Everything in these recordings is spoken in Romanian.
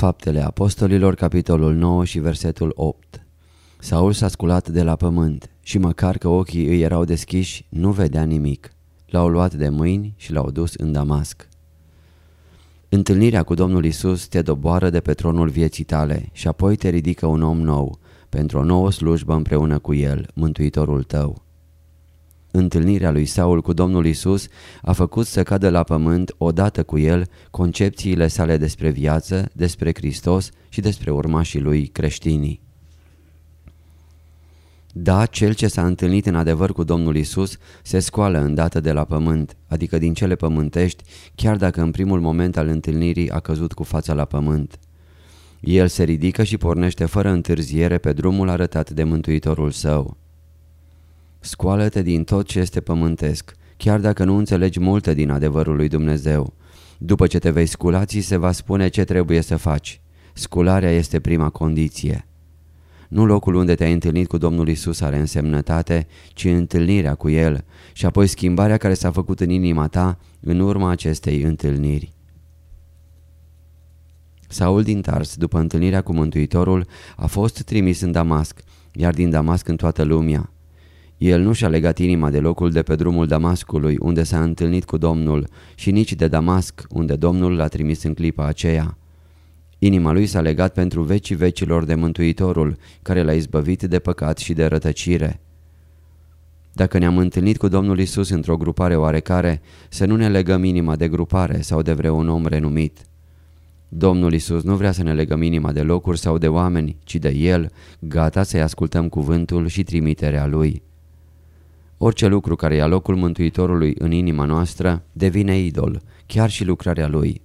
Faptele Apostolilor, capitolul 9 și versetul 8 Saul s-a sculat de la pământ și măcar că ochii îi erau deschiși, nu vedea nimic. L-au luat de mâini și l-au dus în Damasc. Întâlnirea cu Domnul Isus te doboară de pe tronul vieții tale și apoi te ridică un om nou pentru o nouă slujbă împreună cu El, Mântuitorul tău. Întâlnirea lui Saul cu Domnul Isus a făcut să cadă la pământ odată cu el concepțiile sale despre viață, despre Hristos și despre urmașii lui creștinii. Da, cel ce s-a întâlnit în adevăr cu Domnul Isus se scoală îndată de la pământ, adică din cele pământești, chiar dacă în primul moment al întâlnirii a căzut cu fața la pământ. El se ridică și pornește fără întârziere pe drumul arătat de Mântuitorul său. Scoală-te din tot ce este pământesc, chiar dacă nu înțelegi multe din adevărul lui Dumnezeu. După ce te vei scula, ți se va spune ce trebuie să faci. Scularea este prima condiție. Nu locul unde te-ai întâlnit cu Domnul Isus are însemnătate, ci întâlnirea cu El și apoi schimbarea care s-a făcut în inima ta în urma acestei întâlniri. Saul din Tars, după întâlnirea cu Mântuitorul, a fost trimis în Damasc, iar din Damasc în toată lumea. El nu și-a legat inima de locul de pe drumul Damascului, unde s-a întâlnit cu Domnul, și nici de Damasc, unde Domnul l-a trimis în clipa aceea. Inima lui s-a legat pentru vecii vecilor de Mântuitorul, care l-a izbăvit de păcat și de rătăcire. Dacă ne-am întâlnit cu Domnul Isus într-o grupare oarecare, să nu ne legăm inima de grupare sau de vreun om renumit. Domnul Isus nu vrea să ne legăm inima de locuri sau de oameni, ci de El, gata să-i ascultăm cuvântul și trimiterea Lui. Orice lucru care ia locul Mântuitorului în inima noastră devine idol, chiar și lucrarea Lui.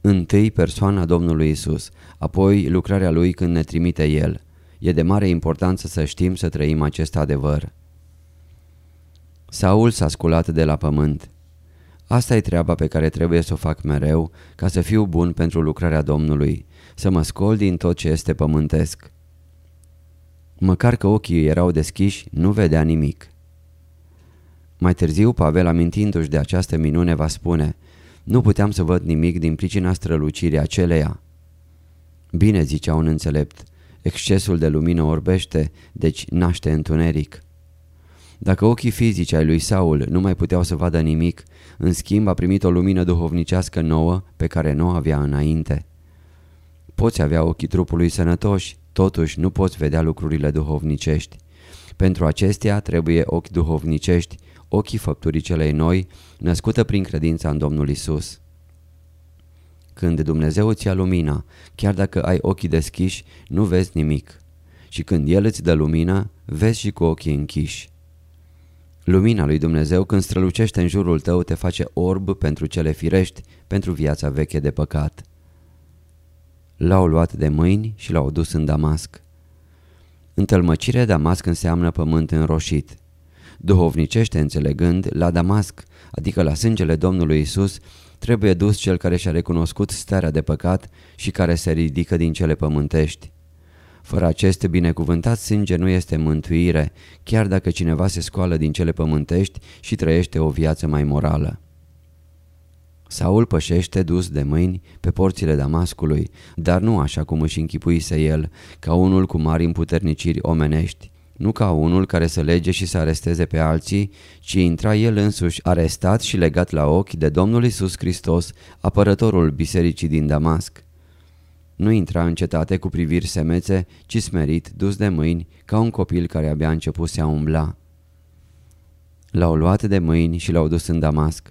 Întâi persoana Domnului Isus, apoi lucrarea Lui când ne trimite El. E de mare importanță să știm să trăim acest adevăr. Saul s-a sculat de la pământ. Asta e treaba pe care trebuie să o fac mereu ca să fiu bun pentru lucrarea Domnului, să mă scol din tot ce este pământesc. Măcar că ochii erau deschiși, nu vedea nimic. Mai târziu, Pavel, amintindu-și de această minune, va spune Nu puteam să văd nimic din pricina strălucirii aceleia. Bine, zicea un înțelept, excesul de lumină orbește, deci naște întuneric. Dacă ochii fizici ai lui Saul nu mai puteau să vadă nimic, în schimb a primit o lumină duhovnicească nouă pe care nu o avea înainte. Poți avea ochii trupului sănătoși, totuși nu poți vedea lucrurile duhovnicești. Pentru acestea trebuie ochi duhovnicești, ochii făpturii celei noi, născută prin credința în Domnul Isus. Când Dumnezeu îți ia lumina, chiar dacă ai ochii deschiși, nu vezi nimic. Și când El îți dă lumină, vezi și cu ochii închiși. Lumina lui Dumnezeu când strălucește în jurul tău te face orb pentru cele firești, pentru viața veche de păcat. L-au luat de mâini și l-au dus în Damasc. Întâlmăcirea Damasc înseamnă pământ înroșit. Duhovnicește înțelegând, la Damasc, adică la sângele Domnului Isus, trebuie dus cel care și-a recunoscut starea de păcat și care se ridică din cele pământești. Fără acest binecuvântat sânge nu este mântuire, chiar dacă cineva se scoală din cele pământești și trăiește o viață mai morală. Saul pășește dus de mâini pe porțile Damascului, dar nu așa cum își închipuise el, ca unul cu mari împuterniciri omenești, nu ca unul care să lege și să aresteze pe alții, ci intra el însuși arestat și legat la ochi de Domnul Isus Hristos, apărătorul bisericii din Damasc. Nu intra în cetate cu priviri semețe, ci smerit, dus de mâini, ca un copil care abia începuse a umbla. L-au luat de mâini și l-au dus în Damasc.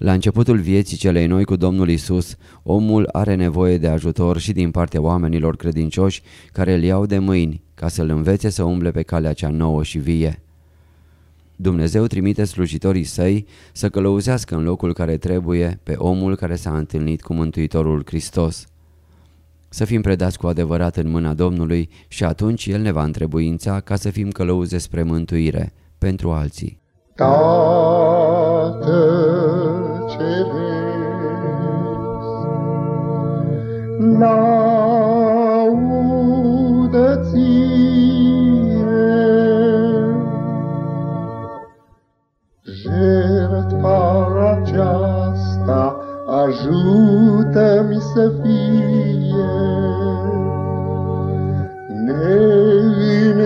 La începutul vieții celei noi cu Domnul Isus, omul are nevoie de ajutor și din partea oamenilor credincioși care îl iau de mâini ca să-l învețe să umble pe calea cea nouă și vie. Dumnezeu trimite slujitorii săi să călăuzească în locul care trebuie pe omul care s-a întâlnit cu Mântuitorul Hristos. Să fim predați cu adevărat în mâna Domnului și atunci El ne va întrebuința ca să fim călăuze spre mântuire pentru alții. Tată laudă ție, jertfa aceasta ajută-mi să fie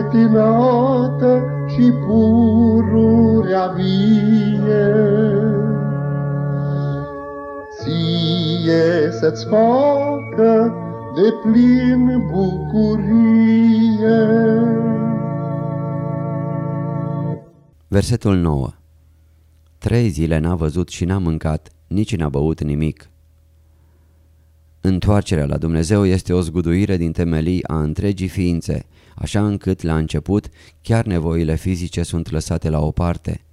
neîntinată și pururea vie. Ție să-ți facă de plin bucurie. Versetul 9 Trei zile n-a văzut și n-a mâncat, nici n-a băut nimic. Întoarcerea la Dumnezeu este o zguduire din temelii a întregii ființe, așa încât, la început, chiar nevoile fizice sunt lăsate la o parte.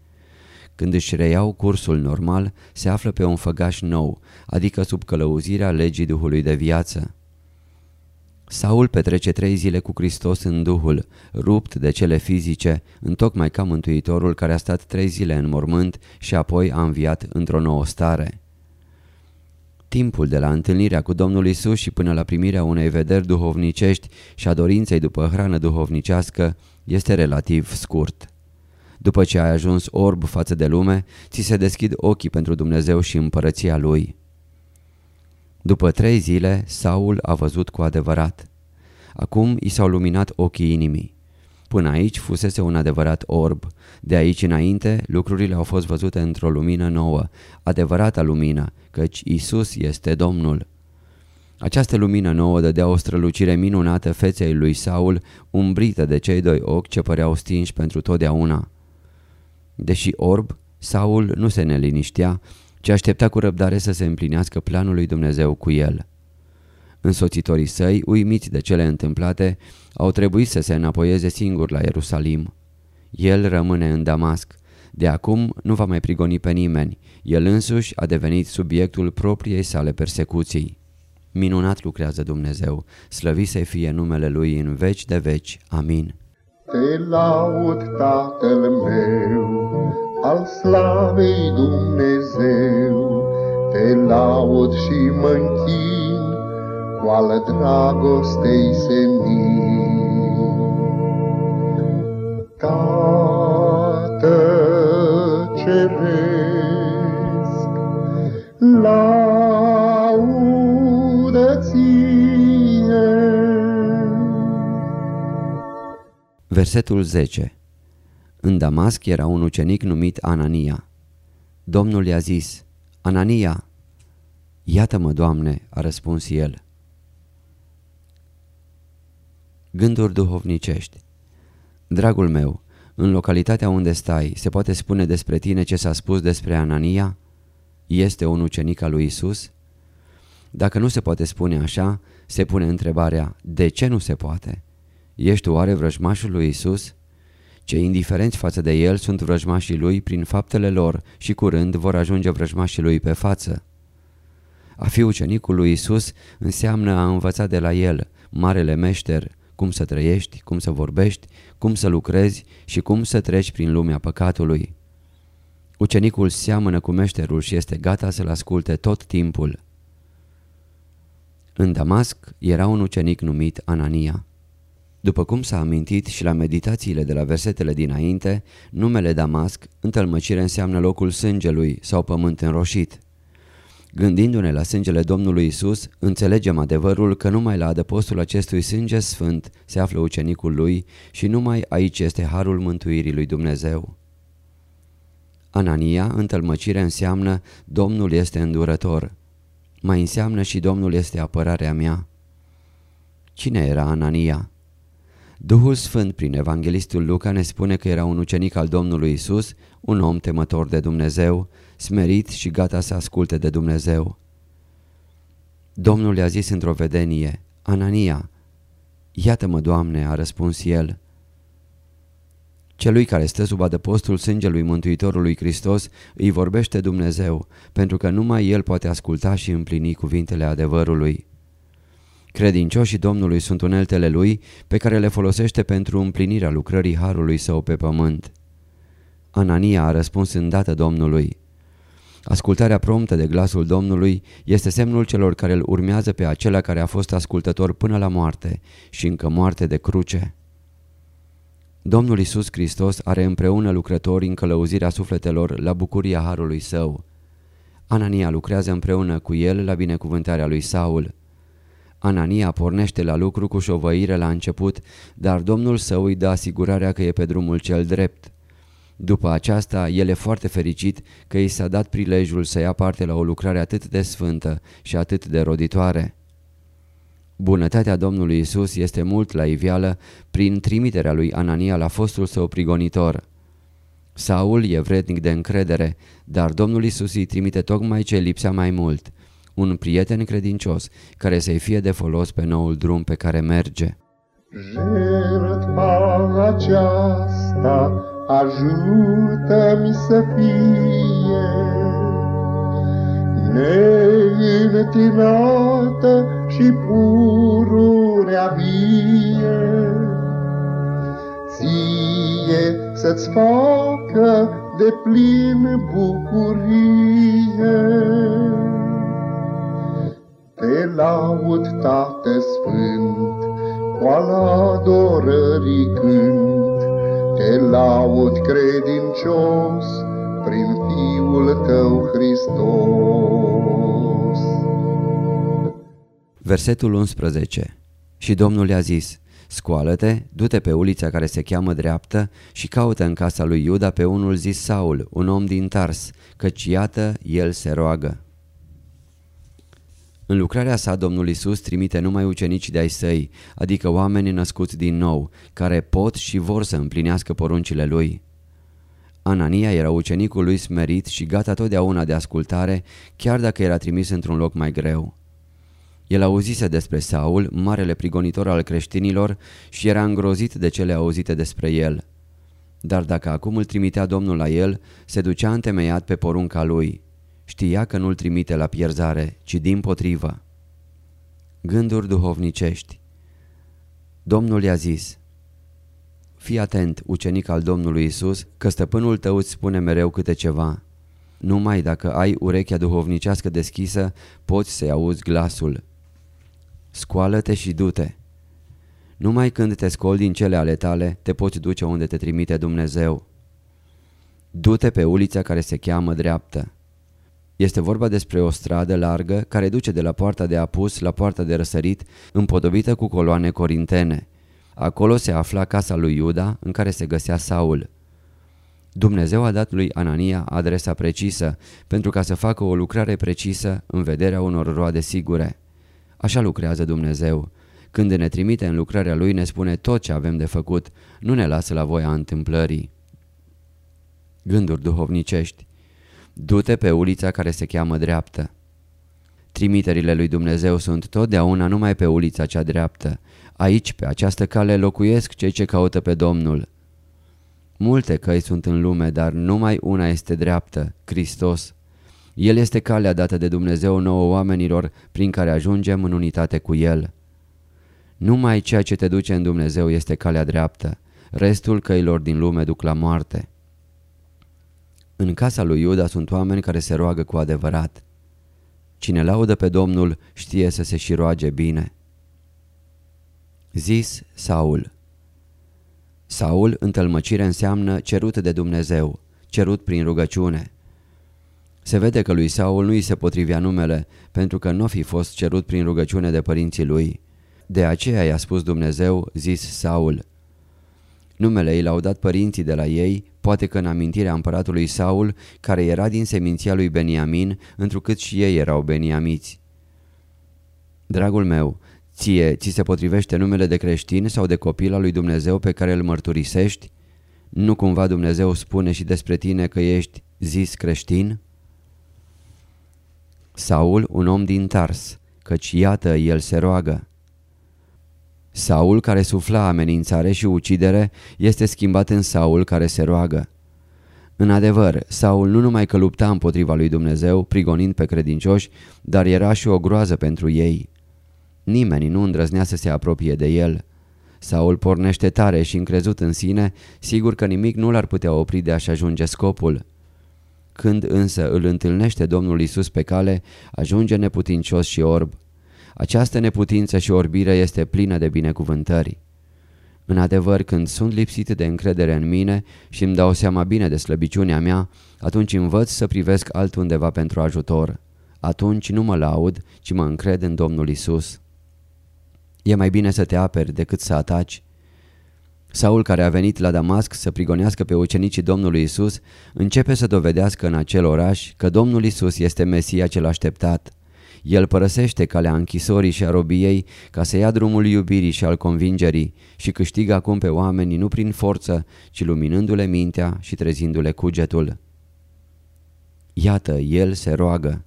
Când își reiau cursul normal, se află pe un făgaș nou, adică sub călăuzirea legii Duhului de viață. Saul petrece trei zile cu Hristos în Duhul, rupt de cele fizice, întocmai ca Mântuitorul care a stat trei zile în mormânt și apoi a înviat într-o nouă stare. Timpul de la întâlnirea cu Domnul Isus și până la primirea unei vederi duhovnicești și a dorinței după hrană duhovnicească este relativ scurt. După ce ai ajuns orb față de lume, ți se deschid ochii pentru Dumnezeu și împărăția Lui. După trei zile, Saul a văzut cu adevărat. Acum i s-au luminat ochii inimii. Până aici fusese un adevărat orb. De aici înainte, lucrurile au fost văzute într-o lumină nouă, adevărata lumină, căci Isus este Domnul. Această lumină nouă dădea o strălucire minunată feței lui Saul, umbrită de cei doi ochi ce păreau stinși pentru totdeauna. Deși orb, Saul nu se neliniștea, ci aștepta cu răbdare să se împlinească planul lui Dumnezeu cu el. Însoțitorii săi, uimiți de cele întâmplate, au trebuit să se înapoieze singur la Ierusalim. El rămâne în Damasc. De acum nu va mai prigoni pe nimeni. El însuși a devenit subiectul propriei sale persecuții. Minunat lucrează Dumnezeu, slăvi să fie numele Lui în veci de veci. Amin. Te laud, Tatăl meu, al slavei Dumnezeu, te laud și mă închin cu al dragostei senin. Tată ceresc, laudă Versetul 10 În Damasc era un ucenic numit Anania. Domnul i-a zis, Anania, Iată-mă, Doamne, a răspuns el. Gânduri duhovnicești Dragul meu, în localitatea unde stai, se poate spune despre tine ce s-a spus despre Anania? Este un ucenic al lui Isus? Dacă nu se poate spune așa, se pune întrebarea, de ce nu se poate? Ești oare vrăjmașul lui Isus? Cei indiferenți față de el sunt vrăjmașii lui prin faptele lor și curând vor ajunge vrăjmașii lui pe față. A fi ucenicul lui Isus înseamnă a învăța de la el, marele meșter, cum să trăiești, cum să vorbești, cum să lucrezi și cum să treci prin lumea păcatului. Ucenicul seamănă cu meșterul și este gata să-l asculte tot timpul. În Damasc era un ucenic numit Anania. După cum s-a amintit și la meditațiile de la versetele dinainte, numele Damasc, întâlmăcire înseamnă locul sângelui sau pământ înroșit. Gândindu-ne la sângele Domnului Isus, înțelegem adevărul că numai la adăpostul acestui sânge sfânt se află ucenicul lui și numai aici este harul mântuirii lui Dumnezeu. Anania, întâlmăcire, înseamnă Domnul este îndurător. Mai înseamnă și Domnul este apărarea mea. Cine era Anania? Duhul Sfânt prin evanghelistul Luca ne spune că era un ucenic al Domnului Isus, un om temător de Dumnezeu, smerit și gata să asculte de Dumnezeu. Domnul i-a zis într-o vedenie, Anania, Iată-mă, Doamne, a răspuns el. Celui care stă sub adăpostul sângelui Mântuitorului Hristos îi vorbește Dumnezeu, pentru că numai El poate asculta și împlini cuvintele adevărului. Credincioșii Domnului sunt uneltele Lui pe care le folosește pentru împlinirea lucrării Harului Său pe pământ. Anania a răspuns îndată Domnului. Ascultarea promptă de glasul Domnului este semnul celor care îl urmează pe acela care a fost ascultător până la moarte și încă moarte de cruce. Domnul Isus Hristos are împreună lucrători în călăuzirea sufletelor la bucuria Harului Său. Anania lucrează împreună cu el la binecuvântarea lui Saul. Anania pornește la lucru cu șovăire la început, dar Domnul Său îi dă asigurarea că e pe drumul cel drept. După aceasta, el e foarte fericit că i s-a dat prilejul să ia parte la o lucrare atât de sfântă și atât de roditoare. Bunătatea Domnului Isus este mult la iveală prin trimiterea lui Anania la fostul său prigonitor. Saul e vrednic de încredere, dar Domnul Isus îi trimite tocmai ce lipsea mai mult, un prieten credincios care să-i fie de folos pe noul drum pe care merge. Jertfa aceasta ajută-mi să fie neîntinată și pururea vie. Ție să-ți facă de plin bucurie. Laud, Tată Sfânt, cu al adorării cânt, te laud credincios prin Fiul tău Hristos. Versetul 11 Și Domnul i-a zis, Scoală-te, du-te pe ulița care se cheamă dreaptă și caută în casa lui Iuda pe unul zis Saul, un om din Tars, căci iată, el se roagă. În lucrarea sa, Domnul Isus trimite numai ucenici de-ai săi, adică oameni născuți din nou, care pot și vor să împlinească poruncile lui. Anania era ucenicul lui smerit și gata totdeauna de ascultare, chiar dacă era trimis într-un loc mai greu. El auzise despre Saul, marele prigonitor al creștinilor, și era îngrozit de cele auzite despre el. Dar dacă acum îl trimitea Domnul la el, se ducea întemeiat pe porunca lui. Știa că nu-l trimite la pierzare, ci din potrivă. Gânduri duhovnicești Domnul i-a zis Fii atent, ucenic al Domnului Isus, că stăpânul tău îți spune mereu câte ceva. Numai dacă ai urechea duhovnicească deschisă, poți să-i auzi glasul. Scoală-te și du-te. Numai când te scoli din cele ale tale, te poți duce unde te trimite Dumnezeu. Du-te pe ulița care se cheamă dreaptă. Este vorba despre o stradă largă care duce de la poarta de apus la poarta de răsărit, împodobită cu coloane corintene. Acolo se afla casa lui Iuda, în care se găsea Saul. Dumnezeu a dat lui Anania adresa precisă, pentru ca să facă o lucrare precisă în vederea unor roade sigure. Așa lucrează Dumnezeu. Când ne trimite în lucrarea Lui ne spune tot ce avem de făcut, nu ne lasă la voia întâmplării. Gânduri duhovnicești Du-te pe ulița care se cheamă dreaptă. Trimiterile lui Dumnezeu sunt totdeauna numai pe ulița cea dreaptă. Aici, pe această cale, locuiesc cei ce caută pe Domnul. Multe căi sunt în lume, dar numai una este dreaptă, Hristos. El este calea dată de Dumnezeu nouă oamenilor prin care ajungem în unitate cu El. Numai ceea ce te duce în Dumnezeu este calea dreaptă. Restul căilor din lume duc la moarte. În casa lui Iuda sunt oameni care se roagă cu adevărat. Cine laudă pe Domnul știe să se și roage bine. Zis Saul Saul, în tălmăcire înseamnă cerut de Dumnezeu, cerut prin rugăciune. Se vede că lui Saul nu îi se potrivea numele, pentru că nu fi fost cerut prin rugăciune de părinții lui. De aceea i-a spus Dumnezeu, zis Saul. Numele i l-au dat părinții de la ei poate că în amintirea împăratului Saul, care era din seminția lui Beniamin, întrucât și ei erau beniamiți. Dragul meu, Ție ți se potrivește numele de creștin sau de copil al lui Dumnezeu pe care îl mărturisești? Nu cumva Dumnezeu spune și despre tine că ești zis creștin? Saul, un om din Tars, căci iată el se roagă. Saul care sufla amenințare și ucidere este schimbat în Saul care se roagă. În adevăr, Saul nu numai că lupta împotriva lui Dumnezeu, prigonind pe credincioși, dar era și o groază pentru ei. Nimeni nu îndrăznea să se apropie de el. Saul pornește tare și încrezut în sine, sigur că nimic nu l-ar putea opri de a-și ajunge scopul. Când însă îl întâlnește Domnul Isus pe cale, ajunge neputincios și orb. Această neputință și orbire este plină de binecuvântări. În adevăr, când sunt lipsit de încredere în mine și îmi dau seama bine de slăbiciunea mea, atunci învăț să privesc altundeva pentru ajutor. Atunci nu mă laud, ci mă încred în Domnul Isus. E mai bine să te aperi decât să ataci. Saul, care a venit la Damasc să prigonească pe ucenicii Domnului Isus, începe să dovedească în acel oraș că Domnul Isus este Mesia cel așteptat. El părăsește calea închisorii și a robiei ca să ia drumul iubirii și al convingerii și câștigă acum pe oamenii nu prin forță, ci luminându-le mintea și trezindu-le cugetul. Iată, el se roagă.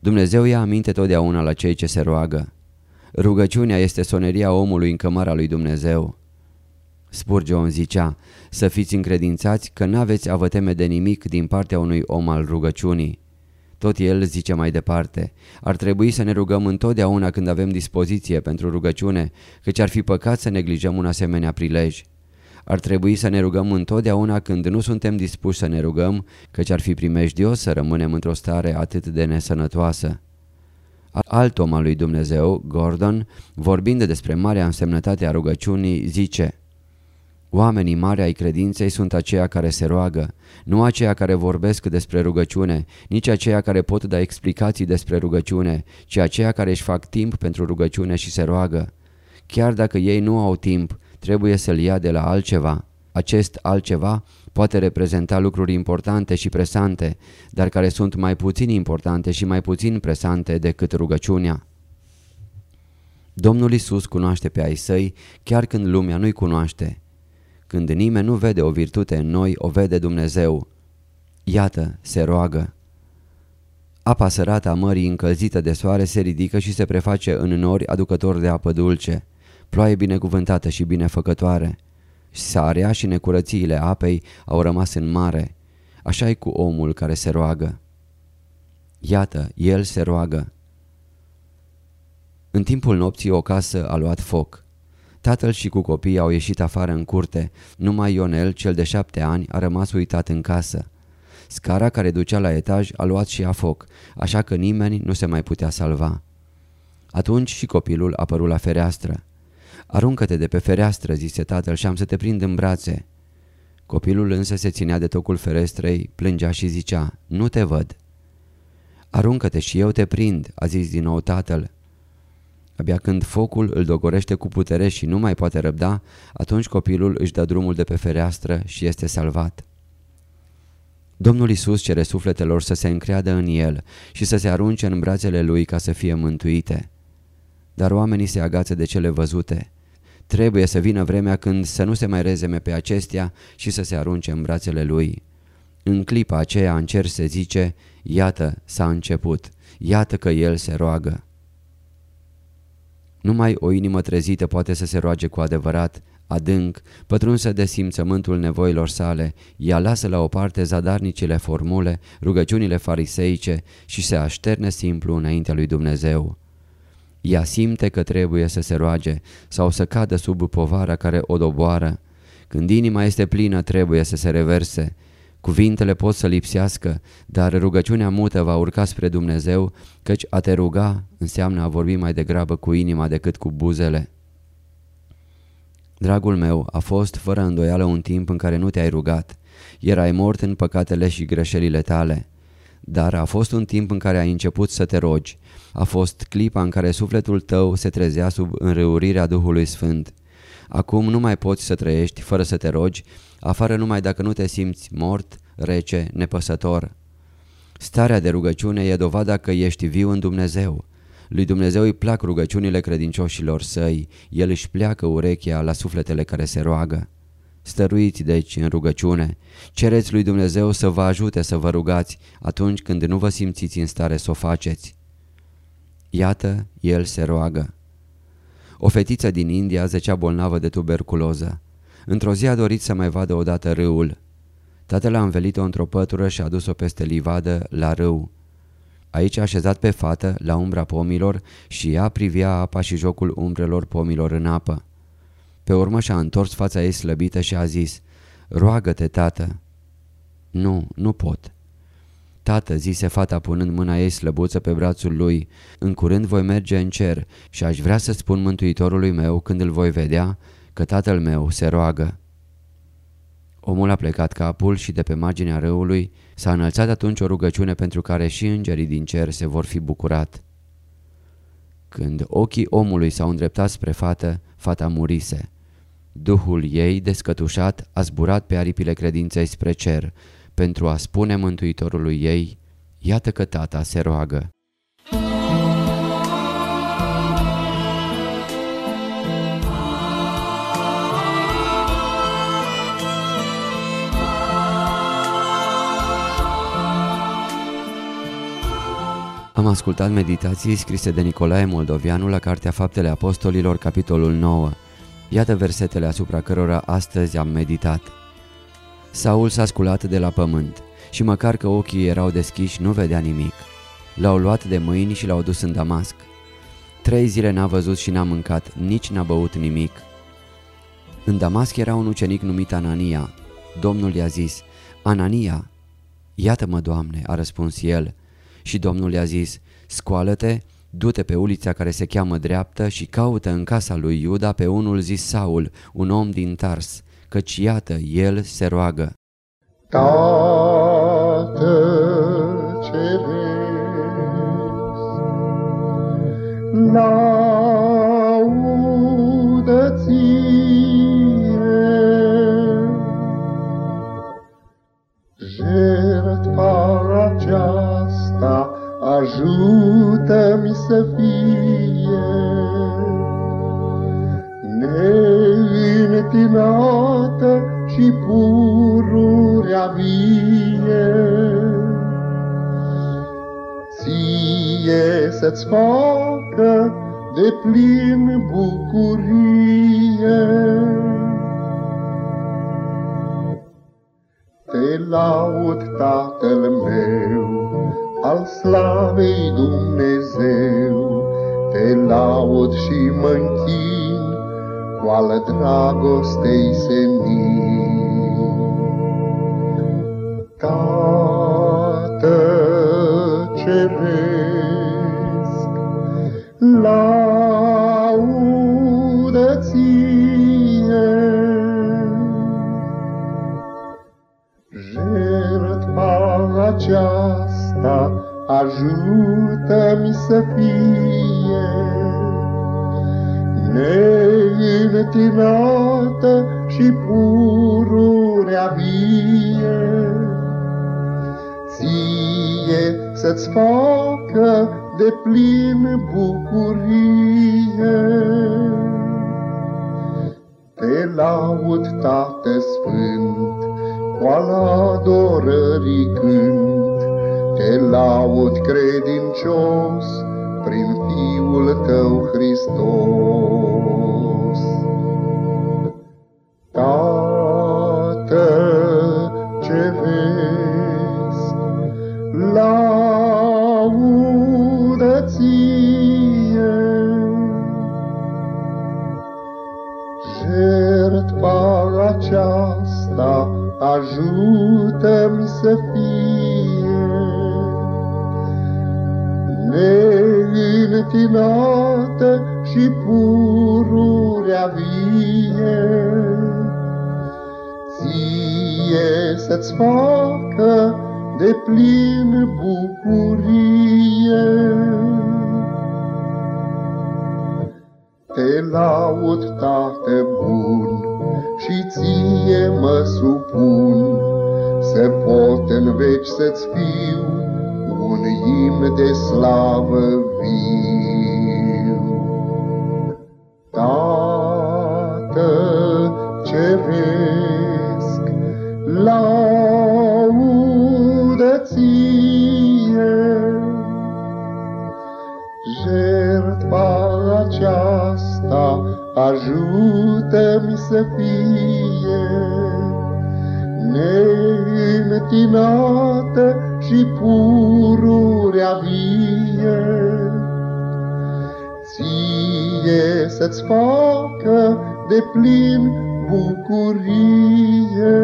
Dumnezeu ia aminte totdeauna la cei ce se roagă. Rugăciunea este soneria omului în cămara lui Dumnezeu. Spurgeon zicea, să fiți încredințați că n-aveți avăteme de nimic din partea unui om al rugăciunii. Tot el zice mai departe, ar trebui să ne rugăm întotdeauna când avem dispoziție pentru rugăciune, căci ar fi păcat să neglijăm un asemenea prilej. Ar trebui să ne rugăm întotdeauna când nu suntem dispuși să ne rugăm, căci ar fi primejdios să rămânem într-o stare atât de nesănătoasă. Alt om al lui Dumnezeu, Gordon, vorbind despre marea însemnătate a rugăciunii, zice Oamenii mari ai credinței sunt aceia care se roagă, nu aceia care vorbesc despre rugăciune, nici aceia care pot da explicații despre rugăciune, ci aceia care își fac timp pentru rugăciune și se roagă. Chiar dacă ei nu au timp, trebuie să-l ia de la altceva. Acest altceva poate reprezenta lucruri importante și presante, dar care sunt mai puțin importante și mai puțin presante decât rugăciunea. Domnul Isus cunoaște pe ai săi chiar când lumea nu-i cunoaște. Când nimeni nu vede o virtute în noi, o vede Dumnezeu. Iată, se roagă. Apa sărată a mării încălzită de soare se ridică și se preface în nori aducător de apă dulce. Ploaie binecuvântată și binefăcătoare. Sarea și necurățiile apei au rămas în mare. așa e cu omul care se roagă. Iată, el se roagă. În timpul nopții o casă a luat foc. Tatăl și cu copiii au ieșit afară în curte, numai Ionel, cel de șapte ani, a rămas uitat în casă. Scara care ducea la etaj a luat și a foc, așa că nimeni nu se mai putea salva. Atunci și copilul a apărut la fereastră. Aruncă-te de pe fereastră, zise tatăl, și am să te prind în brațe. Copilul însă se ținea de tocul ferestrei, plângea și zicea, nu te văd. Aruncă-te și eu te prind, a zis din nou tatăl. Abia când focul îl dogorește cu putere și nu mai poate răbda, atunci copilul își dă drumul de pe fereastră și este salvat. Domnul Isus cere sufletelor să se încreadă în El și să se arunce în brațele Lui ca să fie mântuite. Dar oamenii se agață de cele văzute. Trebuie să vină vremea când să nu se mai rezeme pe acestea și să se arunce în brațele Lui. În clipa aceea în cer se zice, iată s-a început, iată că El se roagă. Numai o inimă trezită poate să se roage cu adevărat, adânc, pătrunsă de simțământul nevoilor sale, ea lasă la o parte zadarnicile formule, rugăciunile fariseice și se așterne simplu înaintea lui Dumnezeu. Ea simte că trebuie să se roage sau să cadă sub povara care o doboară. Când inima este plină trebuie să se reverse, Cuvintele pot să lipsească, dar rugăciunea mută va urca spre Dumnezeu, căci a te ruga înseamnă a vorbi mai degrabă cu inima decât cu buzele. Dragul meu, a fost fără îndoială un timp în care nu te-ai rugat. Erai mort în păcatele și greșelile tale. Dar a fost un timp în care ai început să te rogi. A fost clipa în care sufletul tău se trezea sub înrăurirea Duhului Sfânt. Acum nu mai poți să trăiești fără să te rogi, afară numai dacă nu te simți mort, rece, nepăsător. Starea de rugăciune e dovada că ești viu în Dumnezeu. Lui Dumnezeu îi plac rugăciunile credincioșilor săi, El își pleacă urechea la sufletele care se roagă. Stăruiți deci în rugăciune, cereți lui Dumnezeu să vă ajute să vă rugați atunci când nu vă simțiți în stare să o faceți. Iată, el se roagă. O fetiță din India zăcea bolnavă de tuberculoză. Într-o zi a dorit să mai vadă odată râul. Tatăl a învelit-o într-o pătură și a dus-o peste livadă la râu. Aici a așezat pe fată, la umbra pomilor, și ea privia apa și jocul umbrelor pomilor în apă. Pe urmă și-a întors fața ei slăbită și a zis, Roagă-te, tată! Nu, nu pot. Tată, zise fata punând mâna ei slăbuță pe brațul lui, în curând voi merge în cer și aș vrea să spun mântuitorului meu când îl voi vedea că tatăl meu se roagă. Omul a plecat capul și de pe marginea râului s-a înălțat atunci o rugăciune pentru care și îngerii din cer se vor fi bucurat. Când ochii omului s-au îndreptat spre fată, fata murise. Duhul ei, descătușat, a zburat pe aripile credinței spre cer, pentru a spune mântuitorului ei, iată că tata se roagă. Am ascultat meditații scrise de Nicolae Moldovianu la Cartea Faptele Apostolilor, capitolul 9. Iată versetele asupra cărora astăzi am meditat. Saul s-a sculat de la pământ și măcar că ochii erau deschiși nu vedea nimic. L-au luat de mâini și l-au dus în Damasc. Trei zile n-a văzut și n-a mâncat, nici n-a băut nimic. În Damasc era un ucenic numit Anania. Domnul i-a zis, Anania, iată-mă, Doamne, a răspuns el. Și Domnul i-a zis, scoală-te, du-te pe ulița care se cheamă dreaptă și caută în casa lui Iuda pe unul zis Saul, un om din Tars căci iată, el se roagă. Tată ceresc, ajută-mi să fie neîntinată și pururea vie. Ție să-ți facă de plin bucurie. Te laud, Tatăl meu, al slavei Dumnezeu, te laud și mă închin cu al dragostei senin. Aceasta ajută-mi să fie neîntinată și pururea vie. Ție să-ți facă de plin bucurie. Te laud, Tată Sfânt, cu al adorării cânt, te laud credincios, prin Fiul Tău Hristos. Tată neîntinată și pururea vie. Ție să-ți facă de plin bucurie. Te laud, Tată bun, și ție mă supun, să pot în veci să-ți fiu, un imn de slavă ajută-mi să fie neîntinată și pururea vie. Ție să-ți facă de plin bucurie.